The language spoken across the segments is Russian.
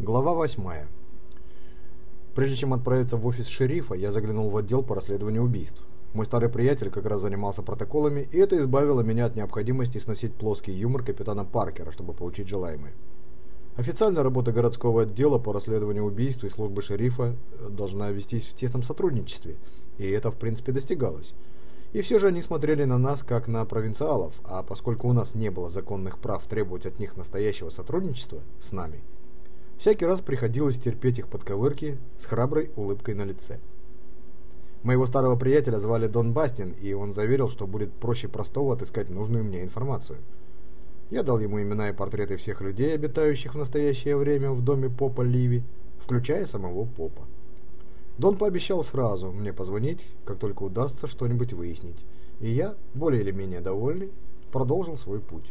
Глава 8. Прежде чем отправиться в офис шерифа, я заглянул в отдел по расследованию убийств. Мой старый приятель как раз занимался протоколами, и это избавило меня от необходимости сносить плоский юмор капитана Паркера, чтобы получить желаемое. Официальная работа городского отдела по расследованию убийств и службы шерифа должна вестись в тесном сотрудничестве, и это в принципе достигалось. И все же они смотрели на нас как на провинциалов, а поскольку у нас не было законных прав требовать от них настоящего сотрудничества с нами – Всякий раз приходилось терпеть их подковырки с храброй улыбкой на лице. Моего старого приятеля звали Дон Бастин, и он заверил, что будет проще простого отыскать нужную мне информацию. Я дал ему имена и портреты всех людей, обитающих в настоящее время в доме Попа Ливи, включая самого Попа. Дон пообещал сразу мне позвонить, как только удастся что-нибудь выяснить, и я, более или менее довольный, продолжил свой путь.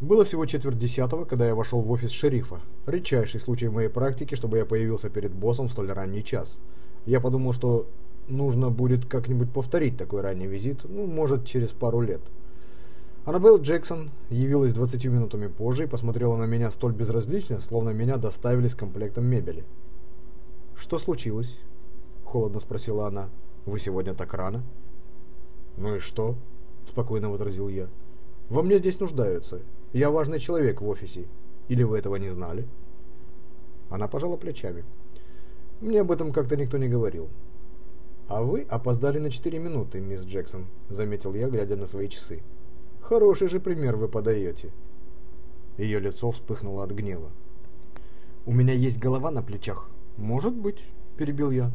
Было всего четверть десятого, когда я вошел в офис шерифа. Редчайший случай в моей практике, чтобы я появился перед боссом в столь ранний час. Я подумал, что нужно будет как-нибудь повторить такой ранний визит, ну, может, через пару лет. Аннабелл Джексон явилась двадцатью минутами позже и посмотрела на меня столь безразлично, словно меня доставили с комплектом мебели. «Что случилось?» — холодно спросила она. «Вы сегодня так рано?» «Ну и что?» — спокойно возразил я. «Во мне здесь нуждаются, я важный человек в офисе. Или вы этого не знали?» Она пожала плечами. «Мне об этом как-то никто не говорил». «А вы опоздали на четыре минуты, мисс Джексон», — заметил я, глядя на свои часы. «Хороший же пример вы подаете». Ее лицо вспыхнуло от гнева. «У меня есть голова на плечах». «Может быть», — перебил я.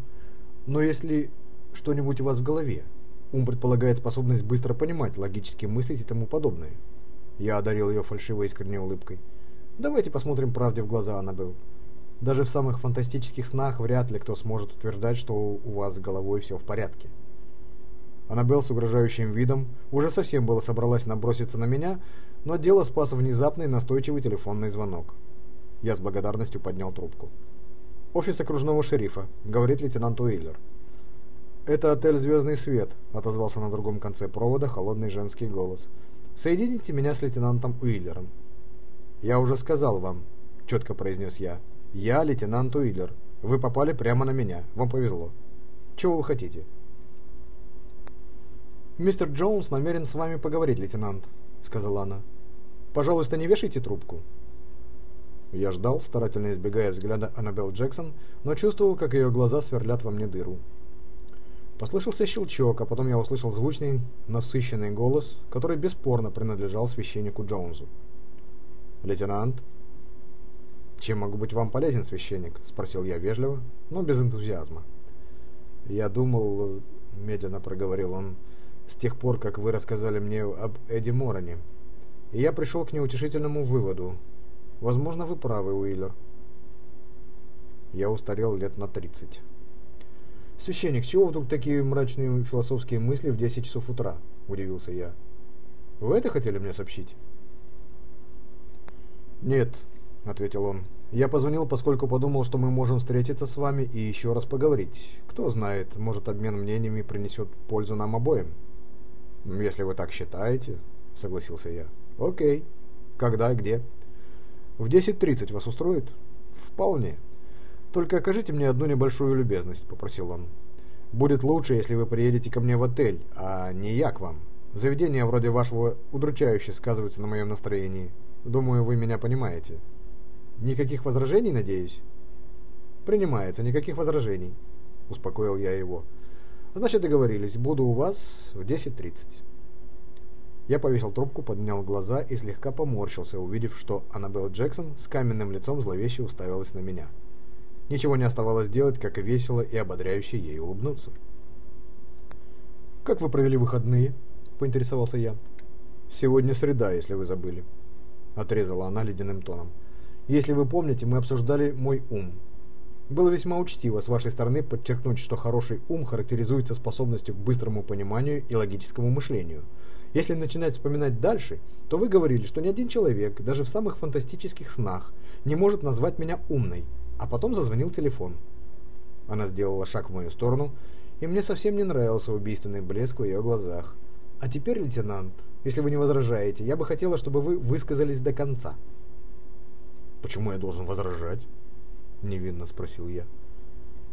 «Но если что-нибудь у вас в голове, ум предполагает способность быстро понимать, логически мыслить и тому подобное. Я одарил ее фальшивой искренней улыбкой. Давайте посмотрим правде в глаза, Аннабелл. Даже в самых фантастических снах вряд ли кто сможет утверждать, что у вас с головой все в порядке. Аннабелл с угрожающим видом уже совсем было собралась наброситься на меня, но дело спас внезапный настойчивый телефонный звонок. Я с благодарностью поднял трубку. «Офис окружного шерифа», — говорит лейтенант Уиллер. «Это отель «Звездный свет», — отозвался на другом конце провода холодный женский голос. Соедините меня с лейтенантом Уиллером. Я уже сказал вам, четко произнес я. Я лейтенант Уиллер. Вы попали прямо на меня. Вам повезло. Чего вы хотите? Мистер Джонс намерен с вами поговорить, лейтенант, сказала она. Пожалуйста, не вешайте трубку. Я ждал, старательно избегая взгляда Аннабелл Джексон, но чувствовал, как ее глаза сверлят во мне дыру. Послышался щелчок, а потом я услышал звучный, насыщенный голос, который бесспорно принадлежал священнику Джонсу. «Лейтенант?» «Чем могу быть вам полезен, священник?» – спросил я вежливо, но без энтузиазма. «Я думал...» – медленно проговорил он, – «с тех пор, как вы рассказали мне об Эдди Мороне. И я пришел к неутешительному выводу. Возможно, вы правы, Уиллер». Я устарел лет на тридцать. «Священник, чего вдруг такие мрачные философские мысли в 10 часов утра?» – удивился я. «Вы это хотели мне сообщить?» «Нет», – ответил он. «Я позвонил, поскольку подумал, что мы можем встретиться с вами и еще раз поговорить. Кто знает, может, обмен мнениями принесет пользу нам обоим». «Если вы так считаете», – согласился я. «Окей. Когда, где?» «В 10.30 вас устроит?» «Вполне». «Только окажите мне одну небольшую любезность», — попросил он. «Будет лучше, если вы приедете ко мне в отель, а не я к вам. Заведение вроде вашего удручающе сказывается на моем настроении. Думаю, вы меня понимаете». «Никаких возражений, надеюсь?» «Принимается, никаких возражений», — успокоил я его. «Значит, договорились. Буду у вас в 10.30». Я повесил трубку, поднял глаза и слегка поморщился, увидев, что Аннабелл Джексон с каменным лицом зловеще уставилась на меня. Ничего не оставалось делать, как и весело и ободряюще ей улыбнуться. «Как вы провели выходные?» – поинтересовался я. «Сегодня среда, если вы забыли», – отрезала она ледяным тоном. «Если вы помните, мы обсуждали мой ум. Было весьма учтиво с вашей стороны подчеркнуть, что хороший ум характеризуется способностью к быстрому пониманию и логическому мышлению. Если начинать вспоминать дальше, то вы говорили, что ни один человек, даже в самых фантастических снах, не может назвать меня умной, а потом зазвонил телефон. Она сделала шаг в мою сторону, и мне совсем не нравился убийственный блеск в ее глазах. «А теперь, лейтенант, если вы не возражаете, я бы хотела, чтобы вы высказались до конца». Почему я должен возражать? Невинно спросил я.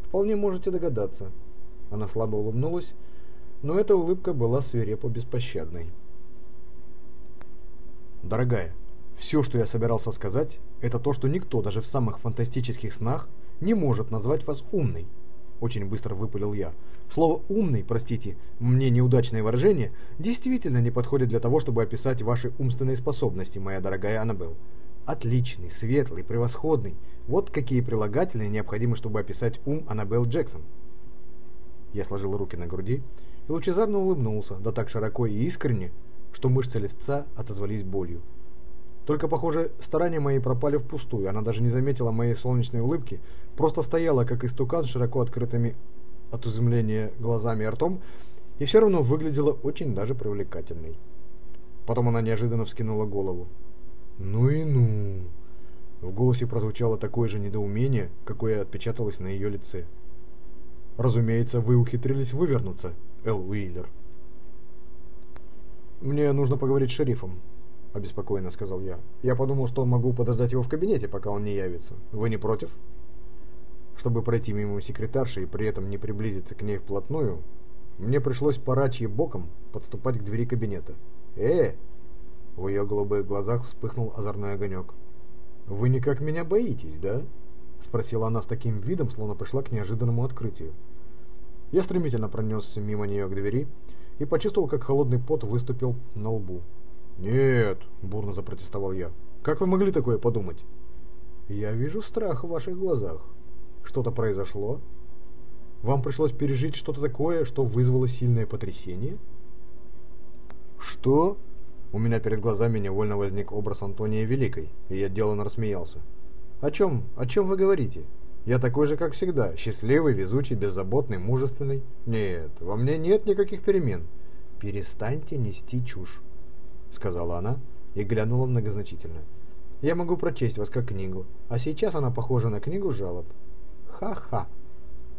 Вполне можете догадаться. Она слабо улыбнулась, но эта улыбка была свирепо беспощадной. Дорогая, все, что я собирался сказать, это то, что никто даже в самых фантастических снах не может назвать вас умной. Очень быстро выпалил я. Слово «умный», простите, мне неудачное выражение, действительно не подходит для того, чтобы описать ваши умственные способности, моя дорогая Аннабелл. Отличный, светлый, превосходный. Вот какие прилагательные необходимы, чтобы описать ум Аннабелл Джексон. Я сложил руки на груди и лучезарно улыбнулся, да так широко и искренне, что мышцы лица отозвались болью. Только, похоже, старания мои пропали впустую. Она даже не заметила моей солнечной улыбки, просто стояла, как истукан, широко открытыми от изумления глазами и ртом, и все равно выглядела очень даже привлекательной. Потом она неожиданно вскинула голову. «Ну и ну!» В голосе прозвучало такое же недоумение, какое отпечаталось на ее лице. «Разумеется, вы ухитрились вывернуться, Эл Уиллер». «Мне нужно поговорить с шерифом», — обеспокоенно сказал я. «Я подумал, что могу подождать его в кабинете, пока он не явится. Вы не против?» Чтобы пройти мимо секретарши и при этом не приблизиться к ней вплотную, мне пришлось порачьи боком подступать к двери кабинета. «Э!» В ее голубых глазах вспыхнул озорной огонек. «Вы никак меня боитесь, да?» Спросила она с таким видом, словно пришла к неожиданному открытию. Я стремительно пронесся мимо нее к двери и почувствовал, как холодный пот выступил на лбу. «Нет», — бурно запротестовал я. «Как вы могли такое подумать?» «Я вижу страх в ваших глазах. Что-то произошло? Вам пришлось пережить что-то такое, что вызвало сильное потрясение?» «Что?» У меня перед глазами невольно возник образ Антония Великой, и я деланно рассмеялся. «О чем? О чем вы говорите? Я такой же, как всегда, счастливый, везучий, беззаботный, мужественный. Нет, во мне нет никаких перемен. Перестаньте нести чушь. — сказала она и глянула многозначительно. «Я могу прочесть вас как книгу, а сейчас она похожа на книгу жалоб». «Ха-ха!»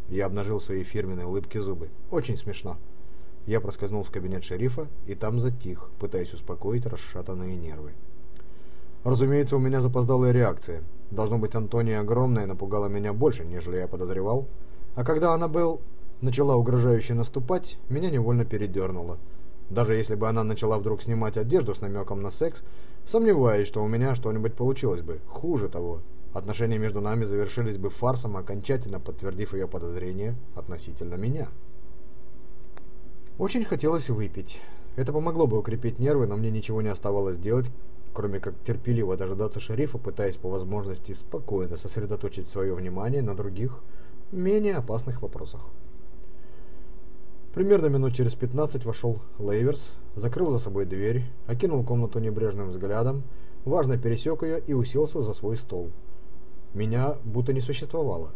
Я обнажил свои фирменные улыбки зубы. «Очень смешно». Я проскользнул в кабинет шерифа и там затих, пытаясь успокоить расшатанные нервы. Разумеется, у меня запоздалая реакция. Должно быть, Антония огромная напугала меня больше, нежели я подозревал. А когда она был начала угрожающе наступать, меня невольно передернуло. Даже если бы она начала вдруг снимать одежду с намеком на секс, сомневаюсь, что у меня что-нибудь получилось бы. Хуже того, отношения между нами завершились бы фарсом, окончательно подтвердив ее подозрения относительно меня. Очень хотелось выпить. Это помогло бы укрепить нервы, но мне ничего не оставалось делать, кроме как терпеливо дожидаться шерифа, пытаясь по возможности спокойно сосредоточить свое внимание на других, менее опасных вопросах. Примерно минут через пятнадцать вошел Лейверс, закрыл за собой дверь, окинул комнату небрежным взглядом, важно пересек ее и уселся за свой стол. Меня будто не существовало.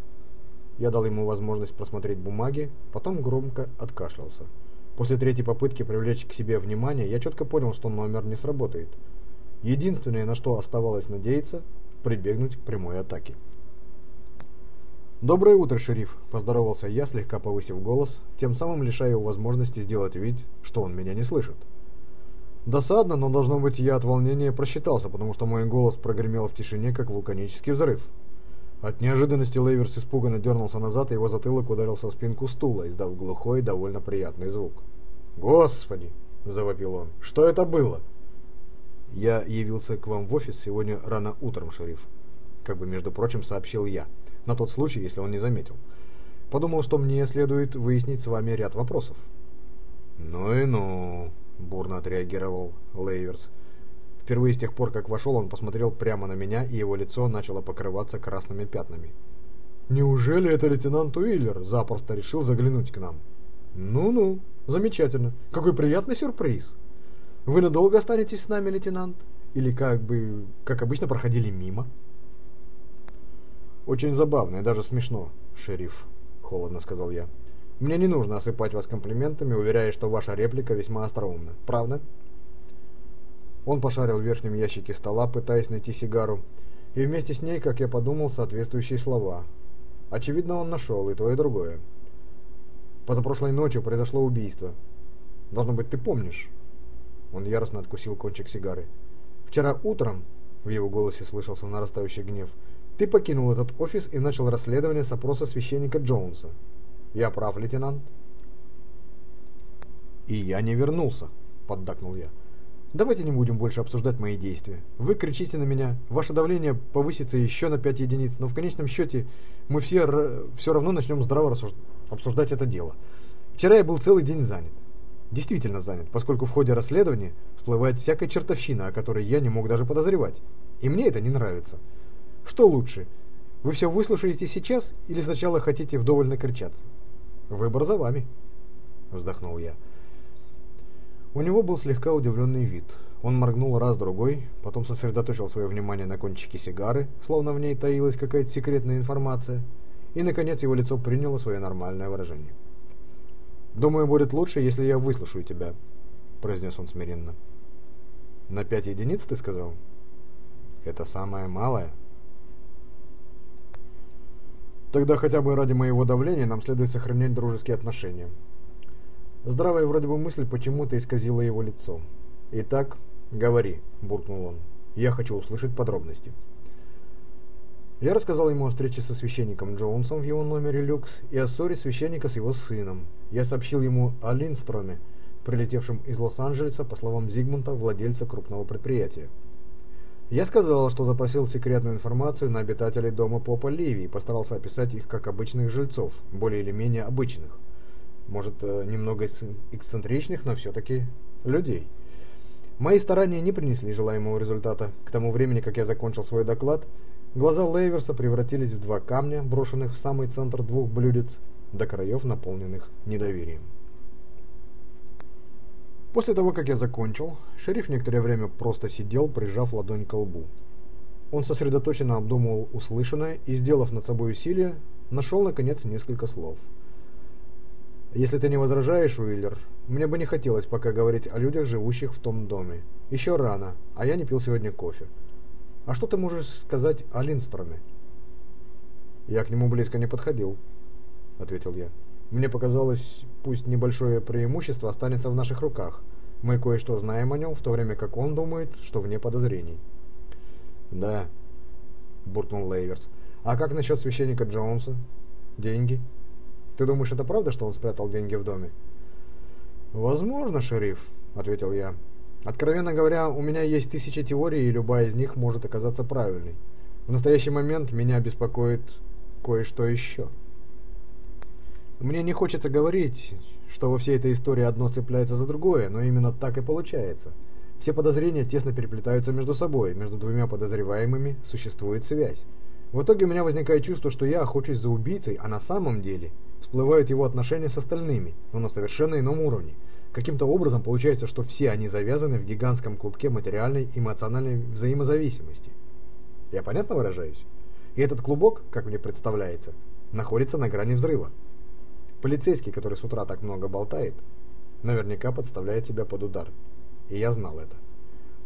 Я дал ему возможность просмотреть бумаги, потом громко откашлялся. После третьей попытки привлечь к себе внимание, я четко понял, что номер не сработает. Единственное, на что оставалось надеяться, прибегнуть к прямой атаке. «Доброе утро, шериф!» – поздоровался я, слегка повысив голос, тем самым лишая его возможности сделать вид, что он меня не слышит. Досадно, но должно быть я от волнения просчитался, потому что мой голос прогремел в тишине, как вулканический взрыв. От неожиданности Лейверс испуганно дернулся назад, и его затылок ударился в спинку стула, издав глухой, довольно приятный звук. «Господи!» – завопил он. «Что это было?» «Я явился к вам в офис сегодня рано утром, шериф», – как бы, между прочим, сообщил я – на тот случай, если он не заметил. Подумал, что мне следует выяснить с вами ряд вопросов. «Ну и ну», — бурно отреагировал Лейверс. Впервые с тех пор, как вошел, он посмотрел прямо на меня, и его лицо начало покрываться красными пятнами. «Неужели это лейтенант Уиллер запросто решил заглянуть к нам?» «Ну-ну, замечательно. Какой приятный сюрприз. Вы надолго останетесь с нами, лейтенант? Или как бы, как обычно, проходили мимо?» «Очень забавно и даже смешно, шериф», — холодно сказал я. «Мне не нужно осыпать вас комплиментами, уверяя, что ваша реплика весьма остроумна. Правда?» Он пошарил в верхнем ящике стола, пытаясь найти сигару, и вместе с ней, как я подумал, соответствующие слова. Очевидно, он нашел и то, и другое. Позапрошлой ночью произошло убийство. Должно быть, ты помнишь. Он яростно откусил кончик сигары. Вчера утром В его голосе слышался нарастающий гнев. «Ты покинул этот офис и начал расследование с опроса священника Джонса. Я прав, лейтенант?» «И я не вернулся», — поддакнул я. «Давайте не будем больше обсуждать мои действия. Вы кричите на меня, ваше давление повысится еще на 5 единиц, но в конечном счете мы все, все равно начнем здраво обсуждать это дело. Вчера я был целый день занят. Действительно занят, поскольку в ходе расследования всплывает всякая чертовщина, о которой я не мог даже подозревать. И мне это не нравится. Что лучше, вы все выслушаете сейчас или сначала хотите вдоволь накричаться? Выбор за вами, вздохнул я. У него был слегка удивленный вид. Он моргнул раз-другой, потом сосредоточил свое внимание на кончике сигары, словно в ней таилась какая-то секретная информация, и, наконец, его лицо приняло свое нормальное выражение. «Думаю, будет лучше, если я выслушаю тебя», — произнес он смиренно. «На пять единиц, ты сказал?» «Это самое малое?» «Тогда хотя бы ради моего давления нам следует сохранять дружеские отношения», Здравая вроде бы мысль почему-то исказила его лицо. «Итак, говори», – буркнул он. «Я хочу услышать подробности». Я рассказал ему о встрече со священником Джонсом в его номере люкс и о ссоре священника с его сыном. Я сообщил ему о Линдстроме, прилетевшем из Лос-Анджелеса, по словам Зигмунта, владельца крупного предприятия. Я сказал, что запросил секретную информацию на обитателей дома Попа Ливи и постарался описать их как обычных жильцов, более или менее обычных может, э, немного эксцентричных, но все-таки людей. Мои старания не принесли желаемого результата. К тому времени, как я закончил свой доклад, глаза Лейверса превратились в два камня, брошенных в самый центр двух блюдец, до краев наполненных недоверием. После того, как я закончил, шериф некоторое время просто сидел, прижав ладонь к лбу. Он сосредоточенно обдумывал услышанное и, сделав над собой усилие, нашел, наконец, несколько слов – если ты не возражаешь, Уиллер, мне бы не хотелось пока говорить о людях, живущих в том доме. Еще рано, а я не пил сегодня кофе. А что ты можешь сказать о Линдстроме? Я к нему близко не подходил, ответил я. Мне показалось, пусть небольшое преимущество останется в наших руках. Мы кое-что знаем о нем, в то время как он думает, что вне подозрений. Да, буркнул Лейверс. А как насчет священника Джонса? Деньги? Ты думаешь, это правда, что он спрятал деньги в доме? Возможно, шериф, ответил я. Откровенно говоря, у меня есть тысячи теорий, и любая из них может оказаться правильной. В настоящий момент меня беспокоит кое-что еще. Мне не хочется говорить, что во всей этой истории одно цепляется за другое, но именно так и получается. Все подозрения тесно переплетаются между собой, между двумя подозреваемыми существует связь. В итоге у меня возникает чувство, что я охочусь за убийцей, а на самом деле всплывают его отношения с остальными, но на совершенно ином уровне. Каким-то образом получается, что все они завязаны в гигантском клубке материальной и эмоциональной взаимозависимости. Я понятно выражаюсь? И этот клубок, как мне представляется, находится на грани взрыва. Полицейский, который с утра так много болтает, наверняка подставляет себя под удар. И я знал это.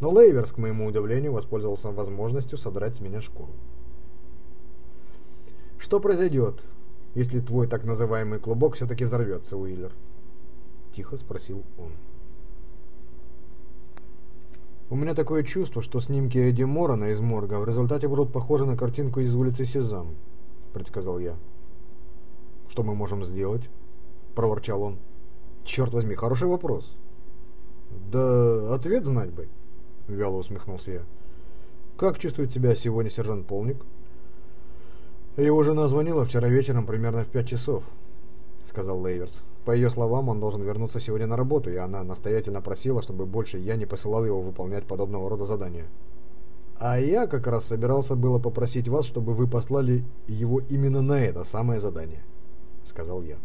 Но Лейверс, к моему удивлению, воспользовался возможностью содрать с меня шкуру. Что произойдет, если твой так называемый клубок все-таки взорвется, Уиллер?» Тихо спросил он. «У меня такое чувство, что снимки Эдди Морона из морга в результате будут похожи на картинку из улицы Сезам», — предсказал я. «Что мы можем сделать?» — проворчал он. «Черт возьми, хороший вопрос». «Да ответ знать бы», — вяло усмехнулся я. «Как чувствует себя сегодня сержант Полник?» «Его жена звонила вчера вечером примерно в пять часов», — сказал Лейверс. По ее словам, он должен вернуться сегодня на работу, и она настоятельно просила, чтобы больше я не посылал его выполнять подобного рода задания. «А я как раз собирался было попросить вас, чтобы вы послали его именно на это самое задание», — сказал я.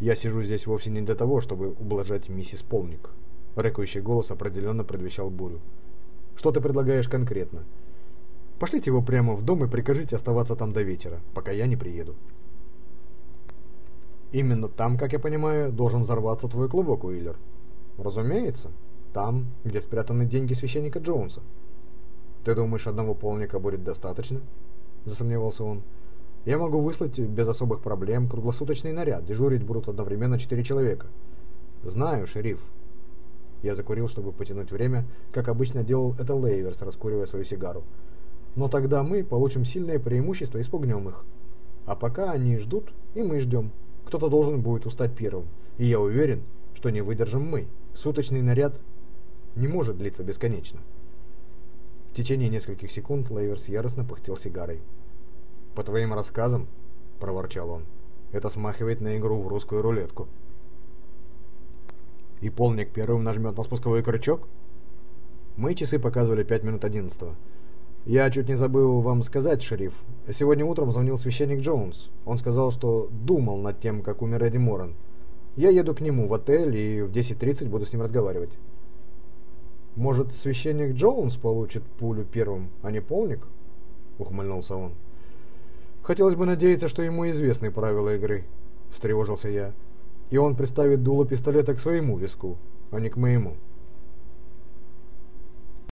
«Я сижу здесь вовсе не для того, чтобы ублажать миссис Полник». Рыкающий голос определенно предвещал бурю. «Что ты предлагаешь конкретно?» Пошлите его прямо в дом и прикажите оставаться там до вечера, пока я не приеду. Именно там, как я понимаю, должен взорваться твой клубок, Уиллер. Разумеется, там, где спрятаны деньги священника Джонса. Ты думаешь, одного полника будет достаточно? Засомневался он. Я могу выслать без особых проблем круглосуточный наряд. Дежурить будут одновременно четыре человека. Знаю, шериф. Я закурил, чтобы потянуть время, как обычно делал это Лейверс, раскуривая свою сигару. Но тогда мы получим сильное преимущество и спугнем их. А пока они ждут, и мы ждем. Кто-то должен будет устать первым. И я уверен, что не выдержим мы. Суточный наряд не может длиться бесконечно. В течение нескольких секунд Лейверс яростно пыхтел сигарой. «По твоим рассказам», — проворчал он, — «это смахивает на игру в русскую рулетку». «И полник первым нажмет на спусковой крючок?» Мои часы показывали пять минут одиннадцатого. «Я чуть не забыл вам сказать, шериф. Сегодня утром звонил священник Джонс. Он сказал, что думал над тем, как умер Эдди Моран. Я еду к нему в отель и в 10.30 буду с ним разговаривать». «Может, священник Джонс получит пулю первым, а не полник?» — ухмыльнулся он. «Хотелось бы надеяться, что ему известны правила игры», — встревожился я. «И он приставит дуло пистолета к своему виску, а не к моему».